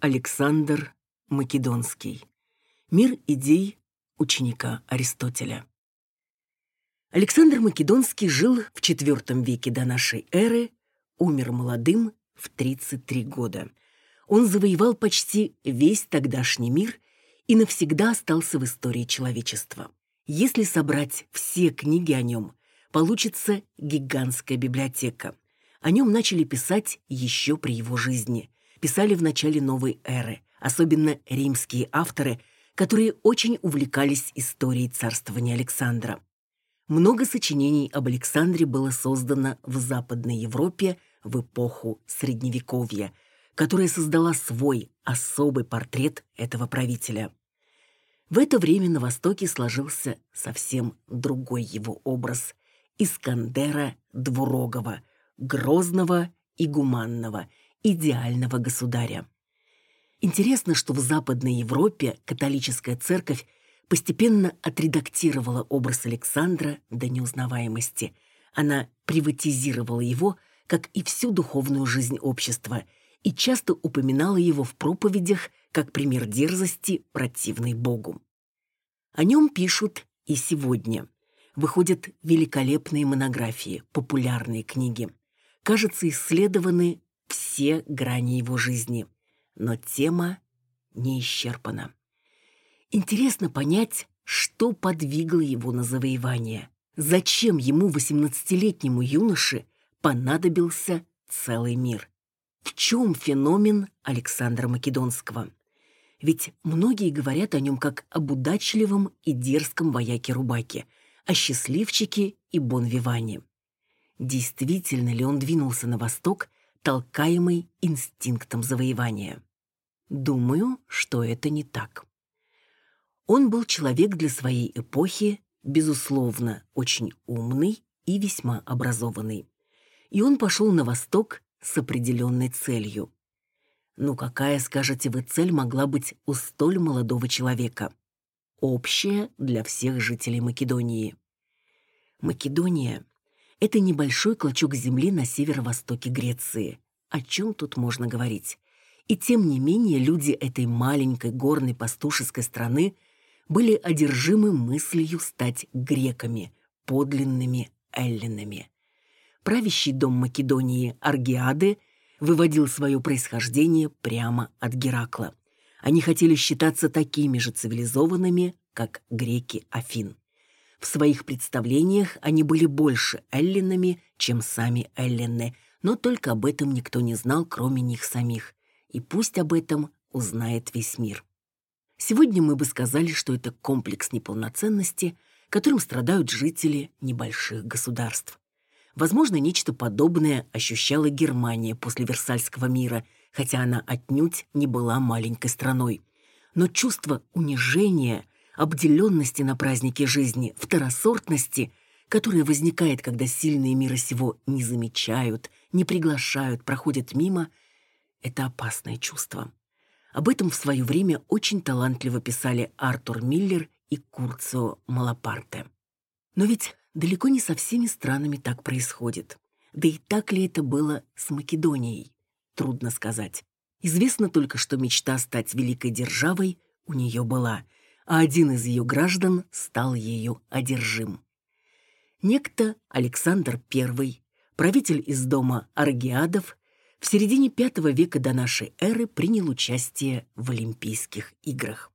Александр Македонский. Мир идей ученика Аристотеля. Александр Македонский жил в IV веке до нашей эры, умер молодым в 33 года. Он завоевал почти весь тогдашний мир и навсегда остался в истории человечества. Если собрать все книги о нем, получится гигантская библиотека. О нем начали писать еще при его жизни. Писали в начале новой эры, особенно римские авторы, которые очень увлекались историей царствования Александра. Много сочинений об Александре было создано в Западной Европе в эпоху Средневековья, которая создала свой особый портрет этого правителя. В это время на Востоке сложился совсем другой его образ – Искандера Двурогова, грозного и гуманного, идеального государя. Интересно, что в Западной Европе католическая церковь постепенно отредактировала образ Александра до неузнаваемости. Она приватизировала его, как и всю духовную жизнь общества, и часто упоминала его в проповедях как пример дерзости, противной Богу. О нем пишут и сегодня. Выходят великолепные монографии, популярные книги. Кажется, исследованы все грани его жизни – но тема не исчерпана. Интересно понять, что подвигло его на завоевание. Зачем ему, 18-летнему юноше, понадобился целый мир? В чем феномен Александра Македонского? Ведь многие говорят о нем как об удачливом и дерзком вояке-рубаке, о счастливчике и бонвиване. Действительно ли он двинулся на восток, толкаемый инстинктом завоевания? Думаю, что это не так. Он был человек для своей эпохи, безусловно, очень умный и весьма образованный. И он пошел на восток с определенной целью. Ну какая, скажете вы, цель могла быть у столь молодого человека? Общая для всех жителей Македонии. Македония — это небольшой клочок земли на северо-востоке Греции. О чем тут можно говорить? И тем не менее люди этой маленькой горной пастушеской страны были одержимы мыслью стать греками, подлинными эллинами. Правящий дом Македонии Аргиады выводил свое происхождение прямо от Геракла. Они хотели считаться такими же цивилизованными, как греки Афин. В своих представлениях они были больше эллинами, чем сами эллины, но только об этом никто не знал, кроме них самих и пусть об этом узнает весь мир. Сегодня мы бы сказали, что это комплекс неполноценности, которым страдают жители небольших государств. Возможно, нечто подобное ощущала Германия после Версальского мира, хотя она отнюдь не была маленькой страной. Но чувство унижения, обделенности на празднике жизни, второсортности, которое возникает, когда сильные мира сего не замечают, не приглашают, проходят мимо – это опасное чувство. Об этом в свое время очень талантливо писали Артур Миллер и Курцио Малапарте. Но ведь далеко не со всеми странами так происходит. Да и так ли это было с Македонией? Трудно сказать. Известно только, что мечта стать великой державой у нее была, а один из ее граждан стал ею одержим. Некто Александр I, правитель из дома Аргиадов, в середине V века до нашей эры принял участие в Олимпийских играх.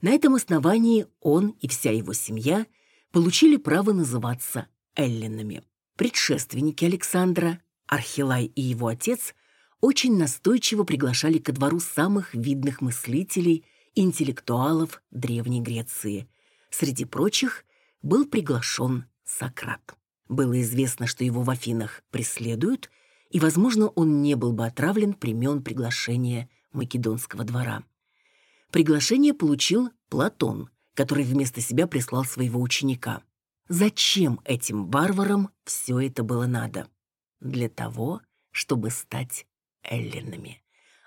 На этом основании он и вся его семья получили право называться эллинами. Предшественники Александра, Архилай и его отец, очень настойчиво приглашали ко двору самых видных мыслителей интеллектуалов Древней Греции. Среди прочих был приглашен Сократ. Было известно, что его в Афинах преследуют – и, возможно, он не был бы отравлен примен приглашения Македонского двора. Приглашение получил Платон, который вместо себя прислал своего ученика. Зачем этим варварам все это было надо? Для того, чтобы стать эллинами,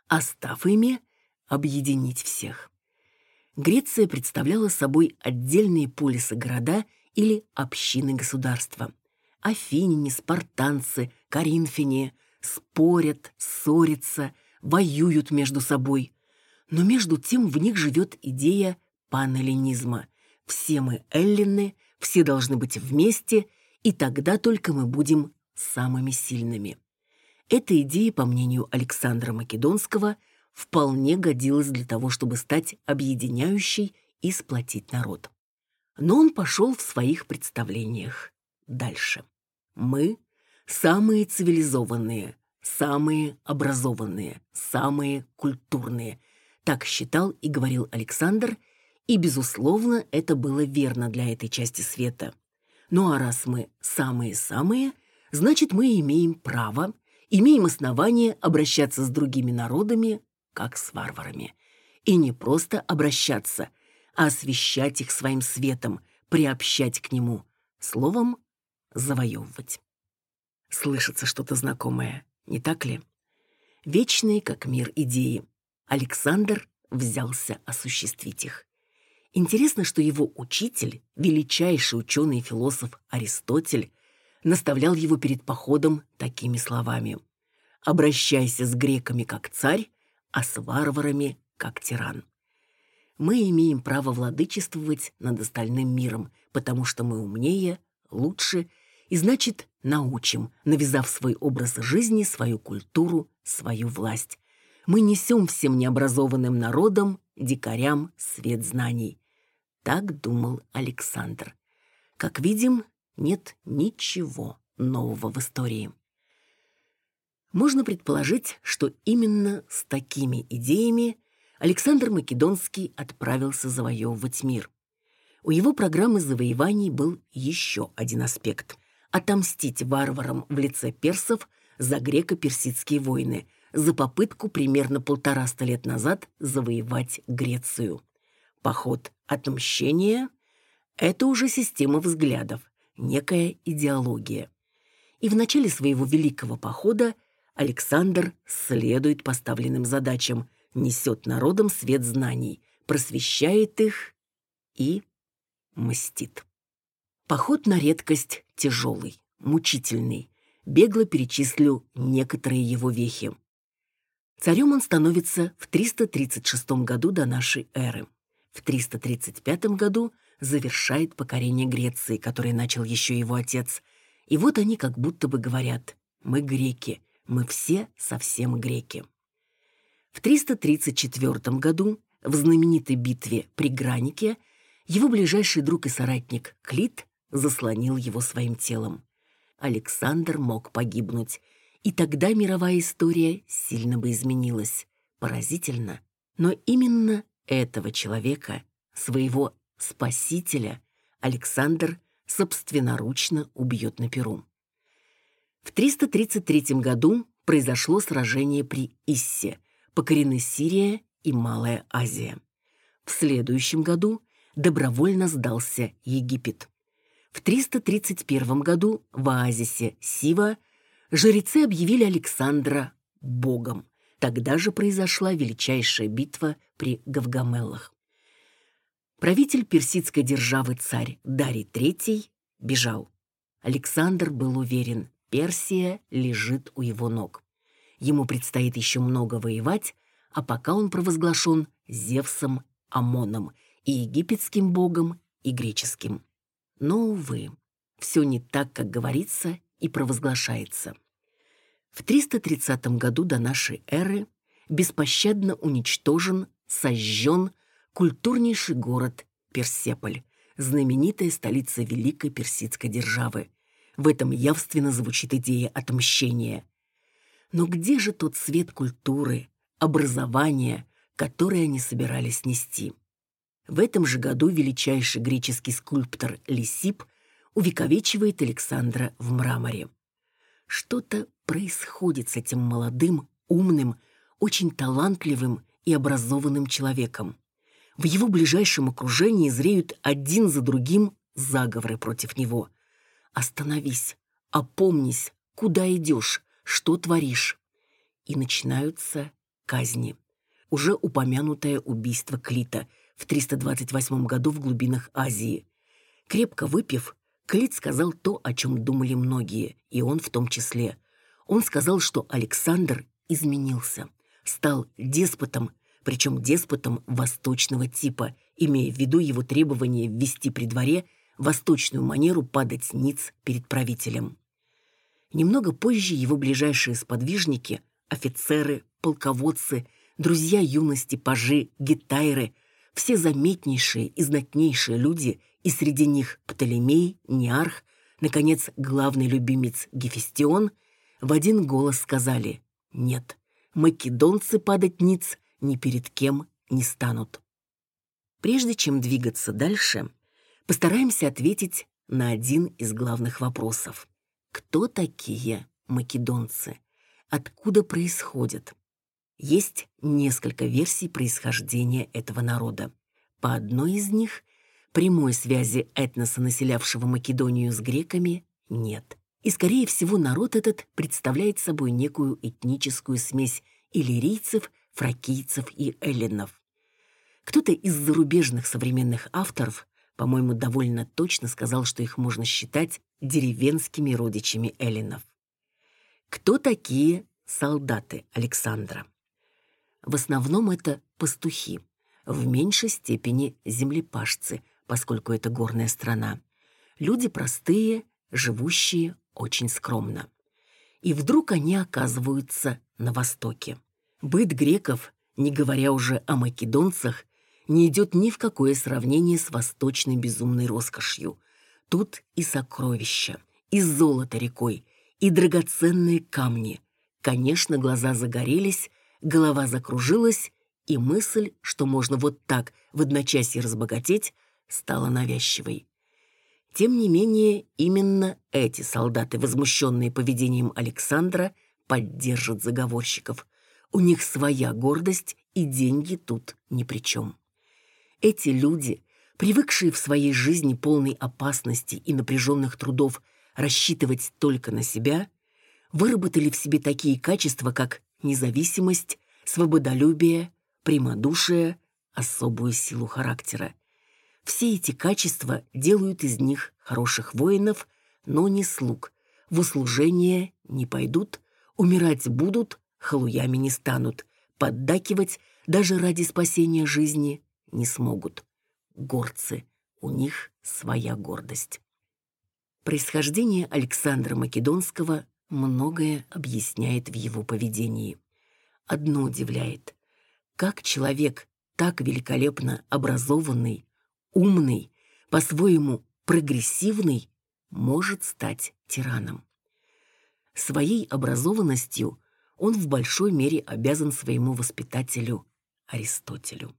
а став ими, объединить всех. Греция представляла собой отдельные полисы-города или общины государства. Афиняне, спартанцы, коринфяне спорят, ссорятся, воюют между собой. Но между тем в них живет идея панэллинизма. Все мы эллины, все должны быть вместе, и тогда только мы будем самыми сильными. Эта идея, по мнению Александра Македонского, вполне годилась для того, чтобы стать объединяющей и сплотить народ. Но он пошел в своих представлениях дальше. Мы – самые цивилизованные, самые образованные, самые культурные. Так считал и говорил Александр, и, безусловно, это было верно для этой части света. Ну а раз мы самые-самые, значит, мы имеем право, имеем основание обращаться с другими народами, как с варварами. И не просто обращаться, а освещать их своим светом, приобщать к нему, словом, завоевывать. Слышится что-то знакомое, не так ли? Вечные, как мир, идеи. Александр взялся осуществить их. Интересно, что его учитель, величайший ученый и философ Аристотель, наставлял его перед походом такими словами. «Обращайся с греками как царь, а с варварами как тиран». Мы имеем право владычествовать над остальным миром, потому что мы умнее, лучше и, значит, научим, навязав свой образ жизни, свою культуру, свою власть. Мы несем всем необразованным народам, дикарям, свет знаний. Так думал Александр. Как видим, нет ничего нового в истории. Можно предположить, что именно с такими идеями Александр Македонский отправился завоевывать мир. У его программы завоеваний был еще один аспект – отомстить варварам в лице персов за греко-персидские войны, за попытку примерно полтораста лет назад завоевать Грецию. Поход отмщения – это уже система взглядов, некая идеология. И в начале своего великого похода Александр следует поставленным задачам, несет народам свет знаний, просвещает их и мстит. Поход на редкость тяжелый, мучительный. Бегло перечислю некоторые его вехи. Царем он становится в 336 году до нашей эры. В 335 году завершает покорение Греции, которое начал еще его отец. И вот они как будто бы говорят «Мы греки, мы все совсем греки». В 334 году в знаменитой битве при Гранике его ближайший друг и соратник Клит заслонил его своим телом. Александр мог погибнуть, и тогда мировая история сильно бы изменилась. Поразительно, но именно этого человека, своего спасителя, Александр собственноручно убьет на Перу. В 333 году произошло сражение при Иссе, покорены Сирия и Малая Азия. В следующем году добровольно сдался Египет. В 331 году в оазисе Сива жрецы объявили Александра богом. Тогда же произошла величайшая битва при Гавгамеллах. Правитель персидской державы царь Дарий III бежал. Александр был уверен, Персия лежит у его ног. Ему предстоит еще много воевать, а пока он провозглашен Зевсом Амоном, и египетским богом, и греческим. Но, увы, все не так, как говорится и провозглашается. В 330 году до нашей эры беспощадно уничтожен, сожжен культурнейший город Персеполь, знаменитая столица Великой Персидской державы. В этом явственно звучит идея отмщения. Но где же тот свет культуры, образования, который они собирались нести? В этом же году величайший греческий скульптор Лисип увековечивает Александра в мраморе. Что-то происходит с этим молодым, умным, очень талантливым и образованным человеком. В его ближайшем окружении зреют один за другим заговоры против него. «Остановись, опомнись, куда идешь, что творишь?» И начинаются казни. Уже упомянутое убийство Клита в 328 году в глубинах Азии. Крепко выпив, Клит сказал то, о чем думали многие, и он в том числе. Он сказал, что Александр изменился, стал деспотом, причем деспотом восточного типа, имея в виду его требование ввести при дворе восточную манеру падать ниц перед правителем. Немного позже его ближайшие сподвижники, офицеры, полководцы, друзья юности, пажи, гитайры, все заметнейшие и знатнейшие люди, и среди них Птолемей, Неарх, наконец, главный любимец Гефестион, в один голос сказали «Нет, македонцы падать ниц ни перед кем не станут». Прежде чем двигаться дальше, постараемся ответить на один из главных вопросов. Кто такие македонцы? Откуда происходят? Есть несколько версий происхождения этого народа. По одной из них прямой связи этноса, населявшего Македонию с греками, нет. И, скорее всего, народ этот представляет собой некую этническую смесь иллирийцев, фракийцев и эллинов. Кто-то из зарубежных современных авторов, по-моему, довольно точно сказал, что их можно считать деревенскими родичами эллинов. Кто такие солдаты Александра? В основном это пастухи, в меньшей степени землепашцы, поскольку это горная страна. Люди простые, живущие очень скромно. И вдруг они оказываются на востоке. Быт греков, не говоря уже о македонцах, не идет ни в какое сравнение с восточной безумной роскошью. Тут и сокровища, и золото рекой, и драгоценные камни. Конечно, глаза загорелись, голова закружилась, и мысль, что можно вот так в одночасье разбогатеть, стала навязчивой. Тем не менее, именно эти солдаты, возмущенные поведением Александра, поддержат заговорщиков. У них своя гордость, и деньги тут ни при чем. Эти люди, привыкшие в своей жизни полной опасности и напряженных трудов рассчитывать только на себя, выработали в себе такие качества, как независимость, свободолюбие, прямодушие, особую силу характера. Все эти качества делают из них хороших воинов, но не слуг. В услужение не пойдут, умирать будут, халуями не станут, поддакивать даже ради спасения жизни не смогут. Горцы, у них своя гордость. Происхождение Александра Македонского многое объясняет в его поведении. Одно удивляет. Как человек, так великолепно образованный, умный, по-своему прогрессивный, может стать тираном. Своей образованностью он в большой мере обязан своему воспитателю Аристотелю.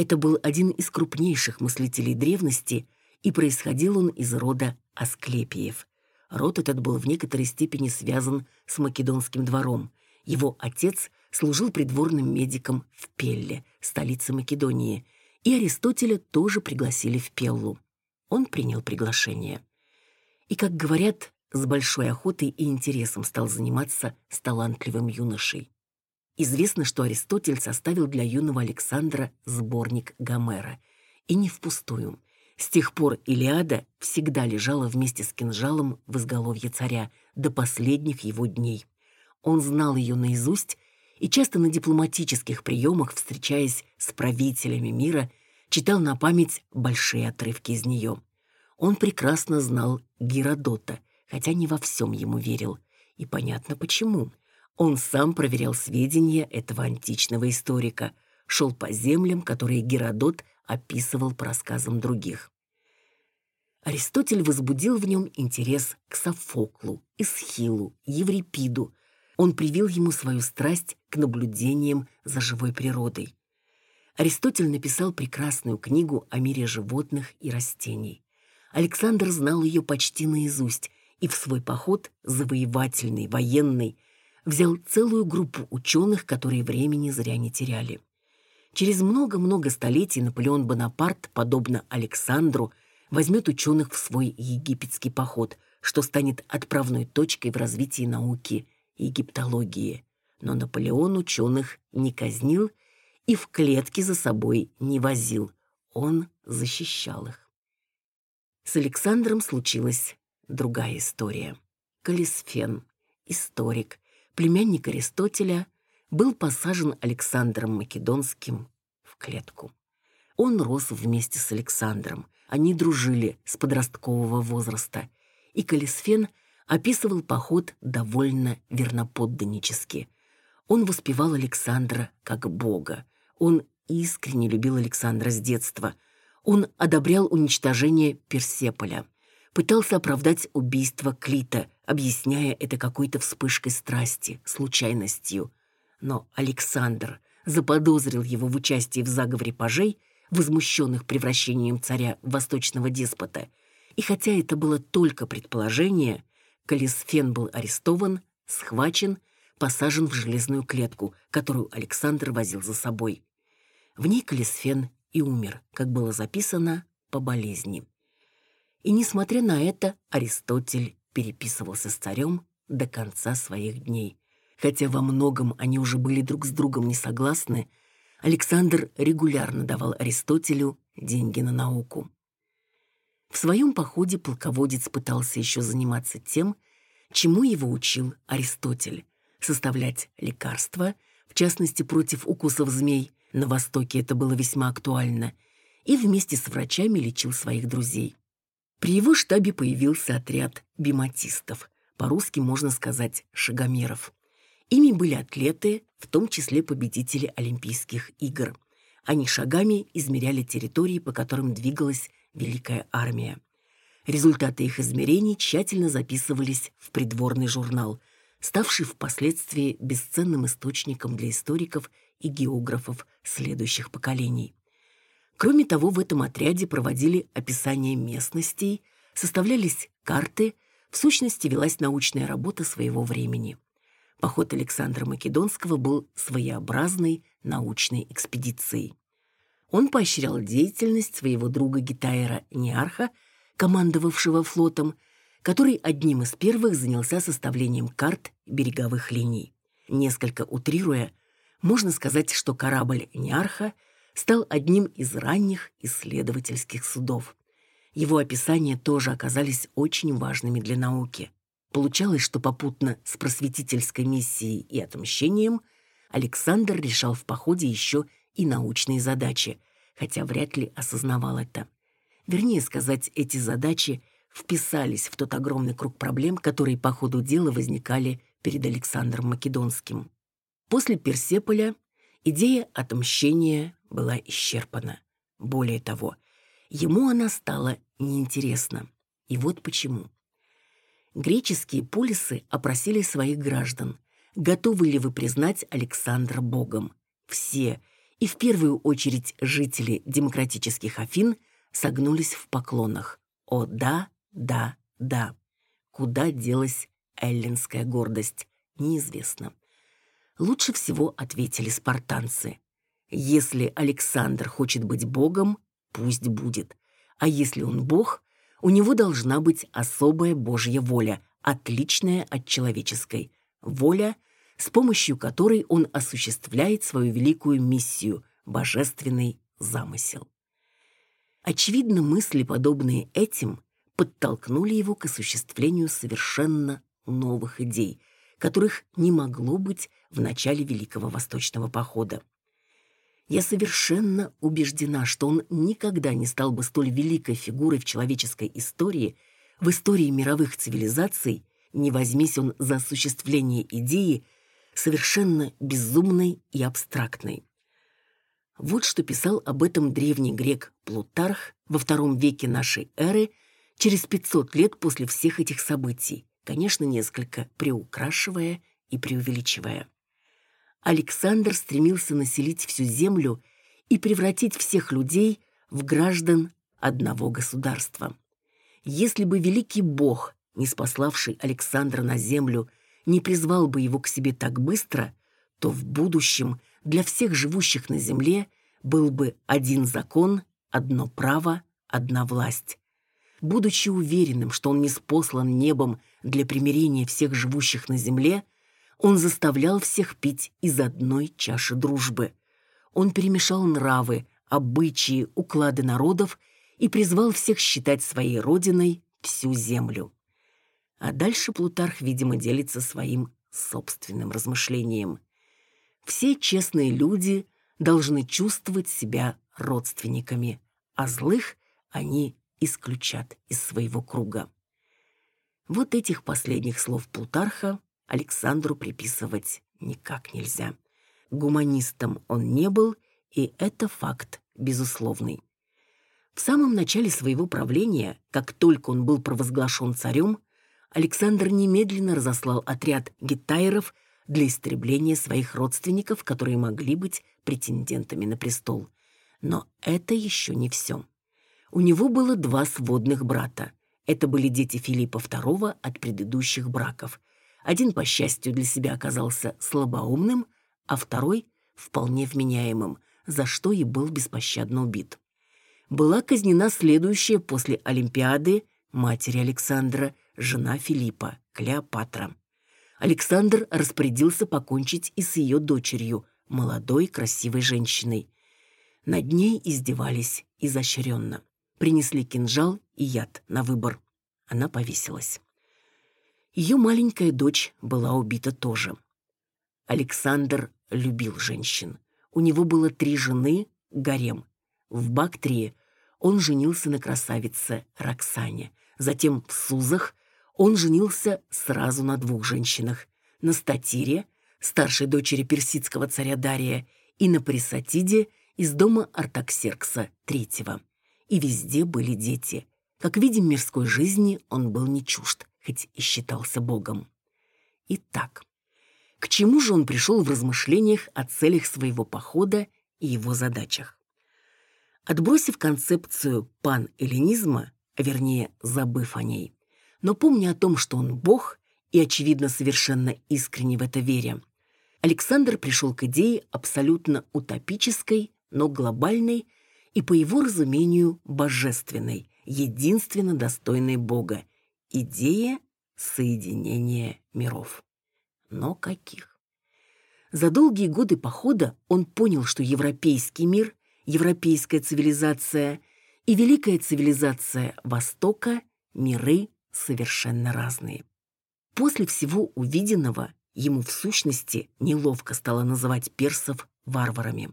Это был один из крупнейших мыслителей древности, и происходил он из рода Асклепиев. Род этот был в некоторой степени связан с македонским двором. Его отец служил придворным медиком в Пелле, столице Македонии, и Аристотеля тоже пригласили в Пеллу. Он принял приглашение. И, как говорят, с большой охотой и интересом стал заниматься с талантливым юношей. Известно, что Аристотель составил для юного Александра сборник Гомера. И не впустую. С тех пор Илиада всегда лежала вместе с кинжалом в изголовье царя до последних его дней. Он знал ее наизусть и часто на дипломатических приемах, встречаясь с правителями мира, читал на память большие отрывки из нее. Он прекрасно знал Геродота, хотя не во всем ему верил. И понятно почему. Он сам проверял сведения этого античного историка, шел по землям, которые Геродот описывал по рассказам других. Аристотель возбудил в нем интерес к Софоклу, Исхилу, Еврипиду. Он привил ему свою страсть к наблюдениям за живой природой. Аристотель написал прекрасную книгу о мире животных и растений. Александр знал ее почти наизусть и в свой поход, завоевательный, военный, взял целую группу ученых, которые времени зря не теряли. Через много-много столетий Наполеон Бонапарт, подобно Александру, возьмет ученых в свой египетский поход, что станет отправной точкой в развитии науки египтологии. Но Наполеон ученых не казнил и в клетке за собой не возил. Он защищал их. С Александром случилась другая история. Калисфен, историк, племянник Аристотеля, был посажен Александром Македонским в клетку. Он рос вместе с Александром, они дружили с подросткового возраста, и Калисфен описывал поход довольно верноподданнически. Он воспевал Александра как бога. Он искренне любил Александра с детства. Он одобрял уничтожение Персеполя. Пытался оправдать убийство Клита, объясняя это какой-то вспышкой страсти, случайностью. Но Александр заподозрил его в участии в заговоре пажей – возмущенных превращением царя в восточного деспота. И хотя это было только предположение, Калисфен был арестован, схвачен, посажен в железную клетку, которую Александр возил за собой. В ней Калисфен и умер, как было записано, по болезни. И несмотря на это, Аристотель переписывался с царем до конца своих дней. Хотя во многом они уже были друг с другом не согласны, Александр регулярно давал Аристотелю деньги на науку. В своем походе полководец пытался еще заниматься тем, чему его учил Аристотель – составлять лекарства, в частности против укусов змей, на Востоке это было весьма актуально, и вместе с врачами лечил своих друзей. При его штабе появился отряд биматистов, по-русски можно сказать шагомеров. Ими были атлеты, в том числе победители Олимпийских игр. Они шагами измеряли территории, по которым двигалась Великая армия. Результаты их измерений тщательно записывались в придворный журнал, ставший впоследствии бесценным источником для историков и географов следующих поколений. Кроме того, в этом отряде проводили описание местностей, составлялись карты, в сущности велась научная работа своего времени – Поход Александра Македонского был своеобразной научной экспедицией. Он поощрял деятельность своего друга Гитаера Неарха, командовавшего флотом, который одним из первых занялся составлением карт береговых линий. Несколько утрируя, можно сказать, что корабль Неарха стал одним из ранних исследовательских судов. Его описания тоже оказались очень важными для науки. Получалось, что попутно с просветительской миссией и отмщением Александр решал в походе еще и научные задачи, хотя вряд ли осознавал это. Вернее сказать, эти задачи вписались в тот огромный круг проблем, которые по ходу дела возникали перед Александром Македонским. После Персеполя идея отмщения была исчерпана. Более того, ему она стала неинтересна. И вот почему греческие полисы опросили своих граждан, готовы ли вы признать Александра богом. Все, и в первую очередь жители демократических Афин, согнулись в поклонах. О да, да, да. Куда делась эллинская гордость, неизвестно. Лучше всего ответили спартанцы. Если Александр хочет быть богом, пусть будет. А если он бог, у него должна быть особая Божья воля, отличная от человеческой. Воля, с помощью которой он осуществляет свою великую миссию – божественный замысел. Очевидно, мысли, подобные этим, подтолкнули его к осуществлению совершенно новых идей, которых не могло быть в начале Великого Восточного похода. Я совершенно убеждена, что он никогда не стал бы столь великой фигурой в человеческой истории, в истории мировых цивилизаций, не возьмись он за осуществление идеи, совершенно безумной и абстрактной. Вот что писал об этом древний грек Плутарх во втором веке нашей эры, через 500 лет после всех этих событий, конечно, несколько приукрашивая и преувеличивая. Александр стремился населить всю землю и превратить всех людей в граждан одного государства. Если бы великий бог, не спаславший Александра на землю, не призвал бы его к себе так быстро, то в будущем для всех живущих на земле был бы один закон, одно право, одна власть. Будучи уверенным, что он не спослан небом для примирения всех живущих на земле, он заставлял всех пить из одной чаши дружбы. Он перемешал нравы, обычаи, уклады народов и призвал всех считать своей родиной всю землю. А дальше Плутарх, видимо, делится своим собственным размышлением. Все честные люди должны чувствовать себя родственниками, а злых они исключат из своего круга. Вот этих последних слов Плутарха Александру приписывать никак нельзя. Гуманистом он не был, и это факт безусловный. В самом начале своего правления, как только он был провозглашен царем, Александр немедленно разослал отряд гиттайров для истребления своих родственников, которые могли быть претендентами на престол. Но это еще не все. У него было два сводных брата. Это были дети Филиппа II от предыдущих браков. Один, по счастью, для себя оказался слабоумным, а второй — вполне вменяемым, за что и был беспощадно убит была казнена следующая после Олимпиады матери Александра, жена Филиппа, Клеопатра. Александр распорядился покончить и с ее дочерью, молодой красивой женщиной. Над ней издевались изощренно. Принесли кинжал и яд на выбор. Она повесилась. Ее маленькая дочь была убита тоже. Александр любил женщин. У него было три жены, гарем. В Бактрии он женился на красавице Роксане. Затем в Сузах он женился сразу на двух женщинах. На Статире, старшей дочери персидского царя Дария, и на Пресатиде из дома Артаксеркса III. И везде были дети. Как видим, мирской жизни он был не чужд, хоть и считался богом. Итак, к чему же он пришел в размышлениях о целях своего похода и его задачах? Отбросив концепцию пан-эллинизма, вернее, забыв о ней, но помня о том, что он бог и, очевидно, совершенно искренне в это веря, Александр пришел к идее абсолютно утопической, но глобальной и, по его разумению, божественной, единственно достойной Бога, идея соединения миров. Но каких? За долгие годы похода он понял, что европейский мир европейская цивилизация и великая цивилизация Востока – миры совершенно разные. После всего увиденного ему в сущности неловко стало называть персов варварами.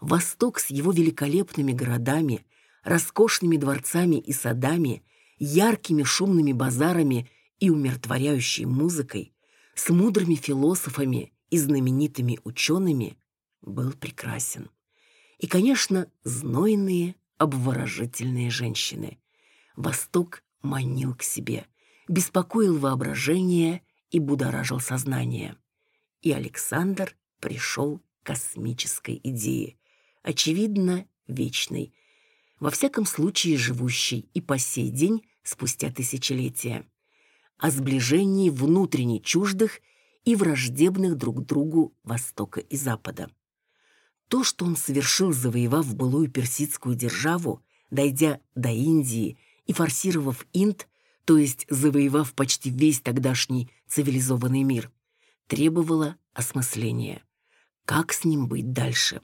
Восток с его великолепными городами, роскошными дворцами и садами, яркими шумными базарами и умиротворяющей музыкой, с мудрыми философами и знаменитыми учеными был прекрасен. И, конечно, знойные, обворожительные женщины. Восток манил к себе, беспокоил воображение и будоражил сознание. И Александр пришел к космической идее, очевидно, вечной, во всяком случае живущей и по сей день спустя тысячелетия, о сближении внутренне чуждых и враждебных друг другу Востока и Запада. То, что он совершил, завоевав былую персидскую державу, дойдя до Индии и форсировав Инд, то есть завоевав почти весь тогдашний цивилизованный мир, требовало осмысления. Как с ним быть дальше?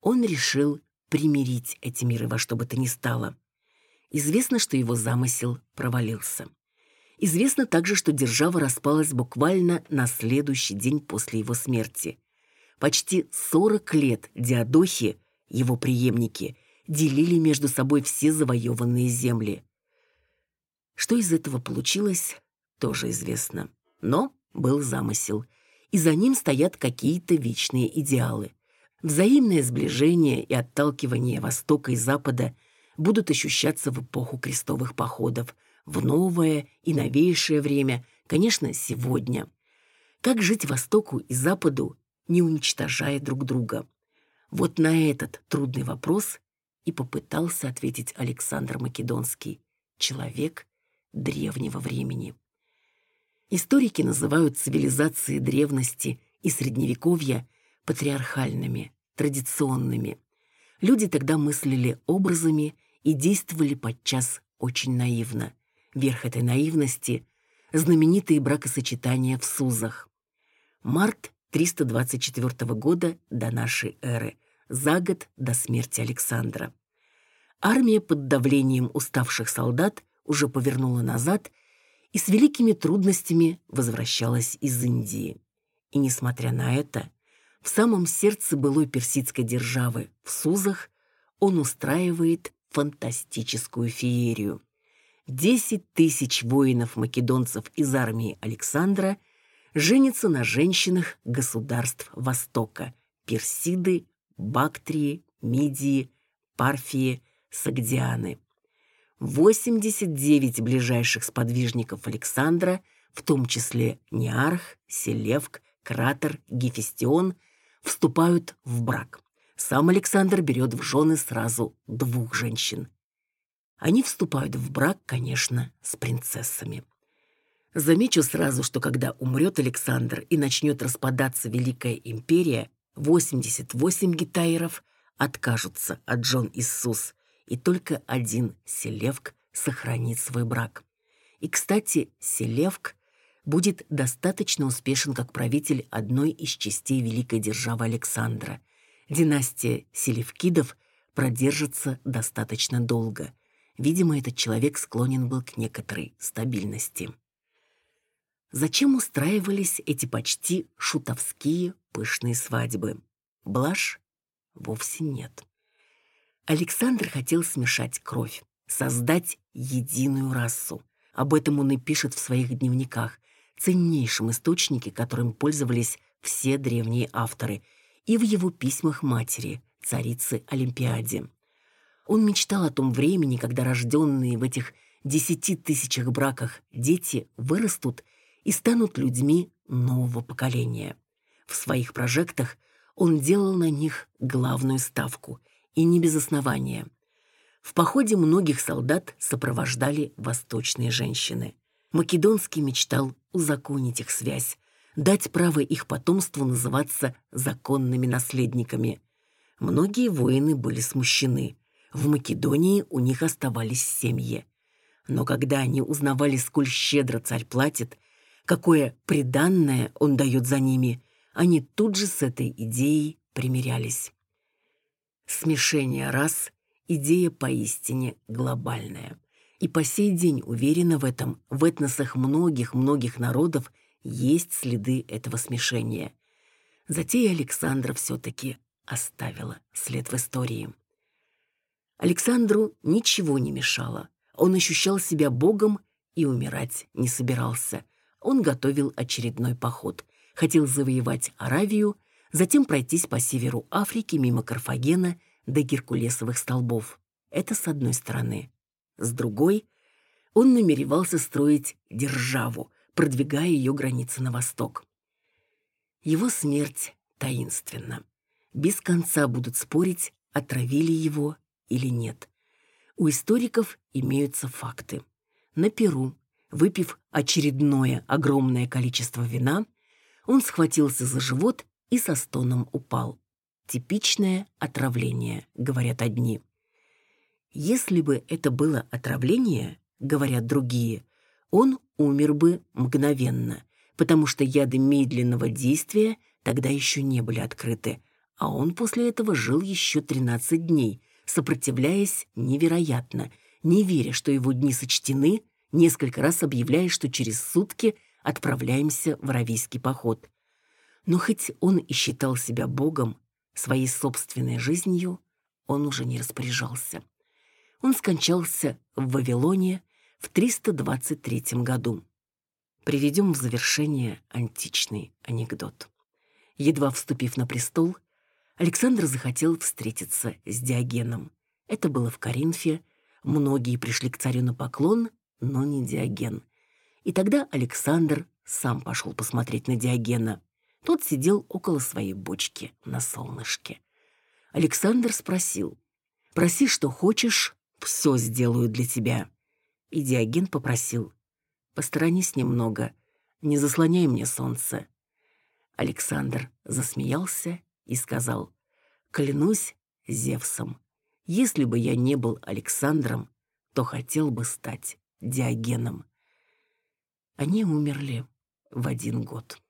Он решил примирить эти миры во что бы то ни стало. Известно, что его замысел провалился. Известно также, что держава распалась буквально на следующий день после его смерти. Почти 40 лет Диадохи, его преемники, делили между собой все завоеванные земли. Что из этого получилось, тоже известно. Но был замысел, и за ним стоят какие-то вечные идеалы. Взаимное сближение и отталкивание Востока и Запада будут ощущаться в эпоху крестовых походов, в новое и новейшее время, конечно, сегодня. Как жить Востоку и Западу не уничтожая друг друга? Вот на этот трудный вопрос и попытался ответить Александр Македонский, человек древнего времени. Историки называют цивилизации древности и средневековья патриархальными, традиционными. Люди тогда мыслили образами и действовали подчас очень наивно. Верх этой наивности – знаменитые бракосочетания в Сузах. Март 324 года до нашей эры, за год до смерти Александра. Армия под давлением уставших солдат уже повернула назад и с великими трудностями возвращалась из Индии. И несмотря на это, В самом сердце былой персидской державы, в Сузах, он устраивает фантастическую феерию. Десять тысяч воинов-македонцев из армии Александра женятся на женщинах государств Востока – Персиды, Бактрии, Мидии, Парфии, Сагдианы. 89 ближайших сподвижников Александра, в том числе Неарх, Селевк, Кратер, Гефестион, вступают в брак. Сам Александр берет в жены сразу двух женщин. Они вступают в брак, конечно, с принцессами. Замечу сразу, что когда умрет Александр и начнет распадаться Великая империя, 88 гитаиров откажутся от Джон Иисус, и только один Селевк сохранит свой брак. И, кстати, Селевк будет достаточно успешен как правитель одной из частей великой державы Александра. Династия Селевкидов продержится достаточно долго. Видимо, этот человек склонен был к некоторой стабильности. Зачем устраивались эти почти шутовские пышные свадьбы? Блажь? Вовсе нет. Александр хотел смешать кровь, создать единую расу. Об этом он и пишет в своих дневниках, ценнейшем источнике, которым пользовались все древние авторы, и в его письмах матери, царицы Олимпиаде. Он мечтал о том времени, когда рожденные в этих десяти тысячах браках дети вырастут и станут людьми нового поколения. В своих прожектах он делал на них главную ставку, и не без основания. В походе многих солдат сопровождали восточные женщины. Македонский мечтал узаконить их связь, дать право их потомству называться законными наследниками. Многие воины были смущены. В Македонии у них оставались семьи. Но когда они узнавали, сколь щедро царь платит, какое приданное он дает за ними, они тут же с этой идеей примирялись. Смешение рас – идея поистине глобальная. И по сей день уверена в этом, в этносах многих-многих народов есть следы этого смешения. Затея Александра все-таки оставила след в истории. Александру ничего не мешало. Он ощущал себя богом и умирать не собирался он готовил очередной поход. Хотел завоевать Аравию, затем пройтись по северу Африки мимо Карфагена до Геркулесовых столбов. Это с одной стороны. С другой, он намеревался строить державу, продвигая ее границы на восток. Его смерть таинственна. Без конца будут спорить, отравили его или нет. У историков имеются факты. На Перу Выпив очередное огромное количество вина, он схватился за живот и со стоном упал. Типичное отравление, говорят одни. Если бы это было отравление, говорят другие, он умер бы мгновенно, потому что яды медленного действия тогда еще не были открыты, а он после этого жил еще 13 дней, сопротивляясь невероятно, не веря, что его дни сочтены, несколько раз объявляя, что через сутки отправляемся в Аравийский поход. Но хоть он и считал себя богом, своей собственной жизнью он уже не распоряжался. Он скончался в Вавилоне в 323 году. Приведем в завершение античный анекдот. Едва вступив на престол, Александр захотел встретиться с Диогеном. Это было в Коринфе, многие пришли к царю на поклон, но не Диоген. И тогда Александр сам пошел посмотреть на Диогена. Тот сидел около своей бочки на солнышке. Александр спросил, «Проси, что хочешь, все сделаю для тебя». И Диоген попросил, «Посторонись немного, не заслоняй мне солнце». Александр засмеялся и сказал, «Клянусь Зевсом, если бы я не был Александром, то хотел бы стать Диогеном. Они умерли в один год.